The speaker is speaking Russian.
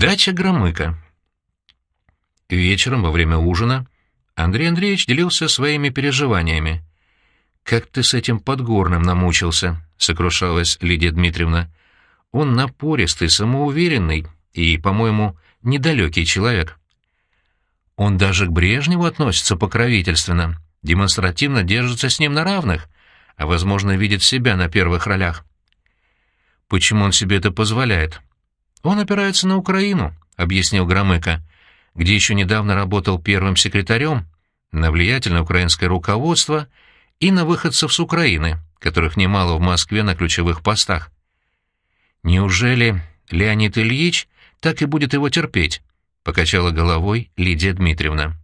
Дача Громыка. Вечером во время ужина Андрей Андреевич делился своими переживаниями. «Как ты с этим подгорным намучился», — сокрушалась Лидия Дмитриевна. «Он напористый, самоуверенный и, по-моему, недалекий человек. Он даже к Брежневу относится покровительственно, демонстративно держится с ним на равных, а, возможно, видит себя на первых ролях. Почему он себе это позволяет? Он опирается на Украину, объяснил Громыко, где еще недавно работал первым секретарем, на влиятельное украинское руководство и на выходцев с Украины, которых немало в Москве на ключевых постах. Неужели Леонид Ильич так и будет его терпеть? покачала головой Лидия Дмитриевна.